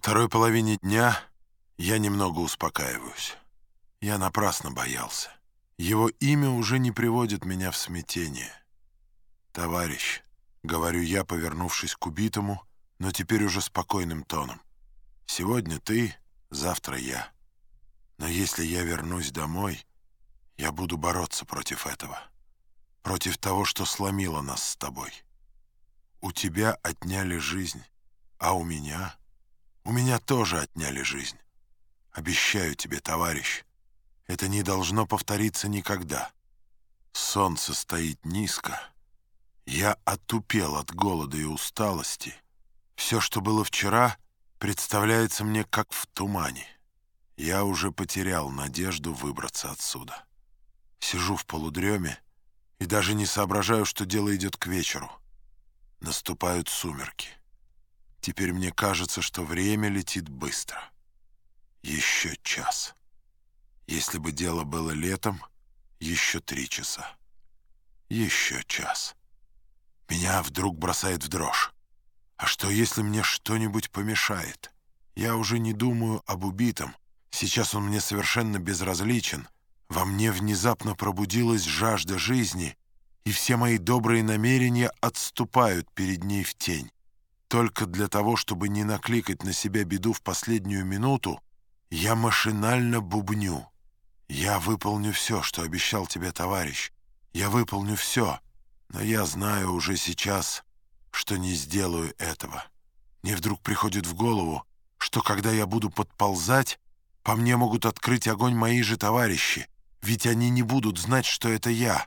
Второй половине дня я немного успокаиваюсь. Я напрасно боялся. Его имя уже не приводит меня в смятение. «Товарищ», — говорю я, повернувшись к убитому, но теперь уже спокойным тоном, «сегодня ты, завтра я. Но если я вернусь домой, я буду бороться против этого, против того, что сломило нас с тобой. У тебя отняли жизнь, а у меня...» У меня тоже отняли жизнь. Обещаю тебе, товарищ, это не должно повториться никогда. Солнце стоит низко. Я отупел от голода и усталости. Все, что было вчера, представляется мне как в тумане. Я уже потерял надежду выбраться отсюда. Сижу в полудреме и даже не соображаю, что дело идет к вечеру. Наступают сумерки. Теперь мне кажется, что время летит быстро. Еще час. Если бы дело было летом, еще три часа. Еще час. Меня вдруг бросает в дрожь. А что, если мне что-нибудь помешает? Я уже не думаю об убитом. Сейчас он мне совершенно безразличен. Во мне внезапно пробудилась жажда жизни, и все мои добрые намерения отступают перед ней в тень. Только для того, чтобы не накликать на себя беду в последнюю минуту, я машинально бубню. Я выполню все, что обещал тебе товарищ. Я выполню все, но я знаю уже сейчас, что не сделаю этого. Мне вдруг приходит в голову, что когда я буду подползать, по мне могут открыть огонь мои же товарищи, ведь они не будут знать, что это я.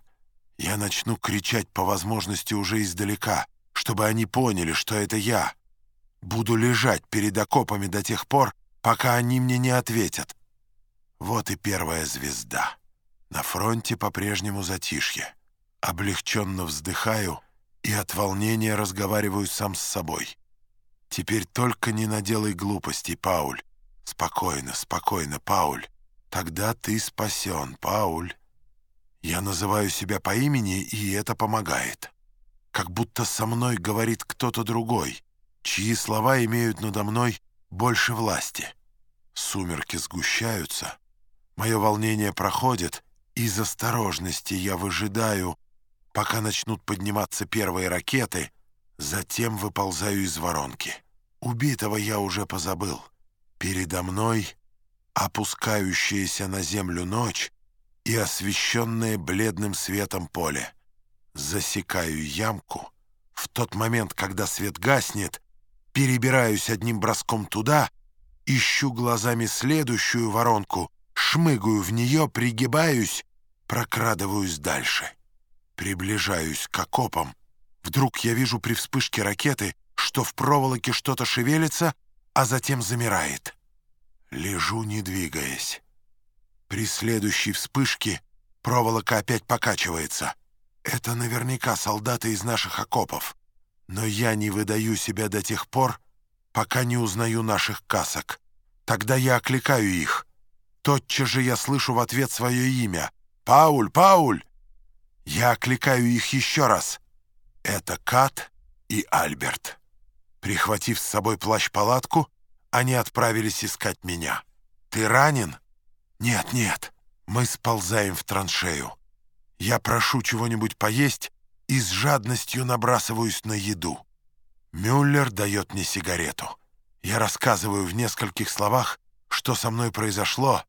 Я начну кричать по возможности уже издалека — чтобы они поняли, что это я. Буду лежать перед окопами до тех пор, пока они мне не ответят. Вот и первая звезда. На фронте по-прежнему затишье. Облегченно вздыхаю и от волнения разговариваю сам с собой. Теперь только не наделай глупостей, Пауль. Спокойно, спокойно, Пауль. Тогда ты спасен, Пауль. Я называю себя по имени, и это помогает как будто со мной говорит кто-то другой, чьи слова имеют надо мной больше власти. Сумерки сгущаются, мое волнение проходит, из осторожности я выжидаю, пока начнут подниматься первые ракеты, затем выползаю из воронки. Убитого я уже позабыл. Передо мной опускающаяся на землю ночь и освещенное бледным светом поле засекаю ямку. В тот момент, когда свет гаснет, перебираюсь одним броском туда, ищу глазами следующую воронку, шмыгаю в нее, пригибаюсь, прокрадываюсь дальше. Приближаюсь к окопам. Вдруг я вижу при вспышке ракеты, что в проволоке что-то шевелится, а затем замирает. Лежу, не двигаясь. При следующей вспышке проволока опять покачивается — это наверняка солдаты из наших окопов. Но я не выдаю себя до тех пор, пока не узнаю наших касок. Тогда я окликаю их. Тотчас же я слышу в ответ свое имя. «Пауль! Пауль!» Я окликаю их еще раз. Это Кат и Альберт. Прихватив с собой плащ-палатку, они отправились искать меня. «Ты ранен?» «Нет, нет, мы сползаем в траншею». Я прошу чего-нибудь поесть и с жадностью набрасываюсь на еду. Мюллер дает мне сигарету. Я рассказываю в нескольких словах, что со мной произошло,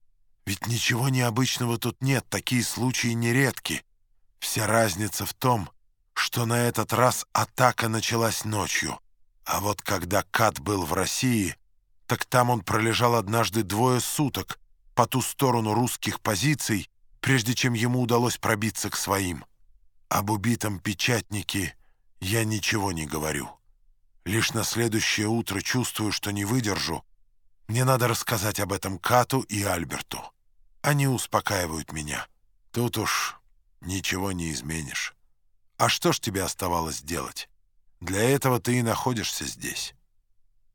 ведь ничего необычного тут нет, такие случаи нередки. Вся разница в том, что на этот раз атака началась ночью, а вот когда Кат был в России, так там он пролежал однажды двое суток по ту сторону русских позиций, прежде чем ему удалось пробиться к своим. Об убитом печатнике я ничего не говорю. Лишь на следующее утро чувствую, что не выдержу. Мне надо рассказать об этом Кату и Альберту. Они успокаивают меня. Тут уж ничего не изменишь. А что ж тебе оставалось делать? Для этого ты и находишься здесь.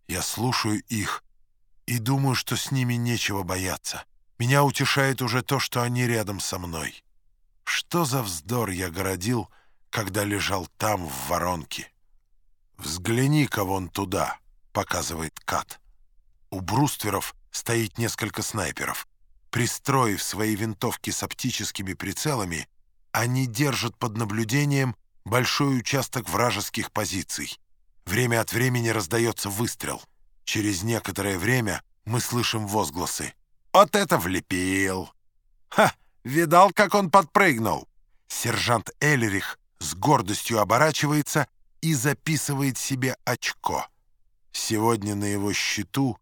Я слушаю их и думаю, что с ними нечего бояться. Меня утешает уже то, что они рядом со мной. Что за вздор я городил, когда лежал там, в воронке? «Взгляни-ка вон туда», — показывает Кат. У брустверов стоит несколько снайперов. Пристроив свои винтовки с оптическими прицелами, они держат под наблюдением большой участок вражеских позиций. Время от времени раздается выстрел. Через некоторое время мы слышим возгласы. «Вот это влепил!» «Ха! Видал, как он подпрыгнул?» Сержант Эллерих с гордостью оборачивается и записывает себе очко. Сегодня на его счету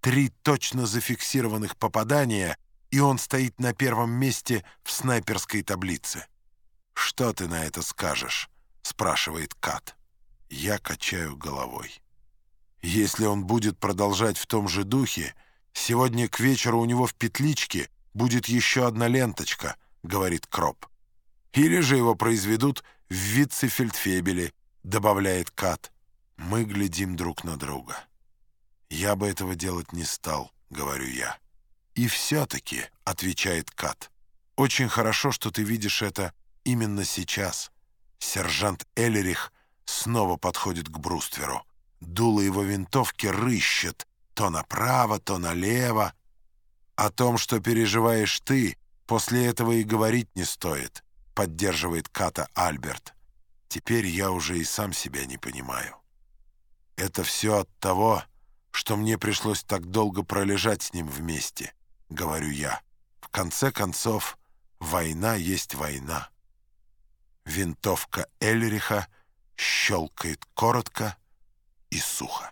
три точно зафиксированных попадания, и он стоит на первом месте в снайперской таблице. «Что ты на это скажешь?» — спрашивает Кат. Я качаю головой. Если он будет продолжать в том же духе, сегодня к вечеру у него в петличке будет еще одна ленточка, говорит Кроп. Или же его произведут в вице-фельдфебеле, добавляет Кат. Мы глядим друг на друга. Я бы этого делать не стал, говорю я. И все-таки, отвечает Кат, очень хорошо, что ты видишь это именно сейчас. Сержант Эллерих снова подходит к брустверу. Дуло его винтовки рыщет то направо, то налево. О том, что переживаешь ты, после этого и говорить не стоит, поддерживает Ката Альберт. Теперь я уже и сам себя не понимаю. Это все от того, что мне пришлось так долго пролежать с ним вместе, говорю я. В конце концов, война есть война. Винтовка Эльриха щелкает коротко и сухо.